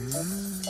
Música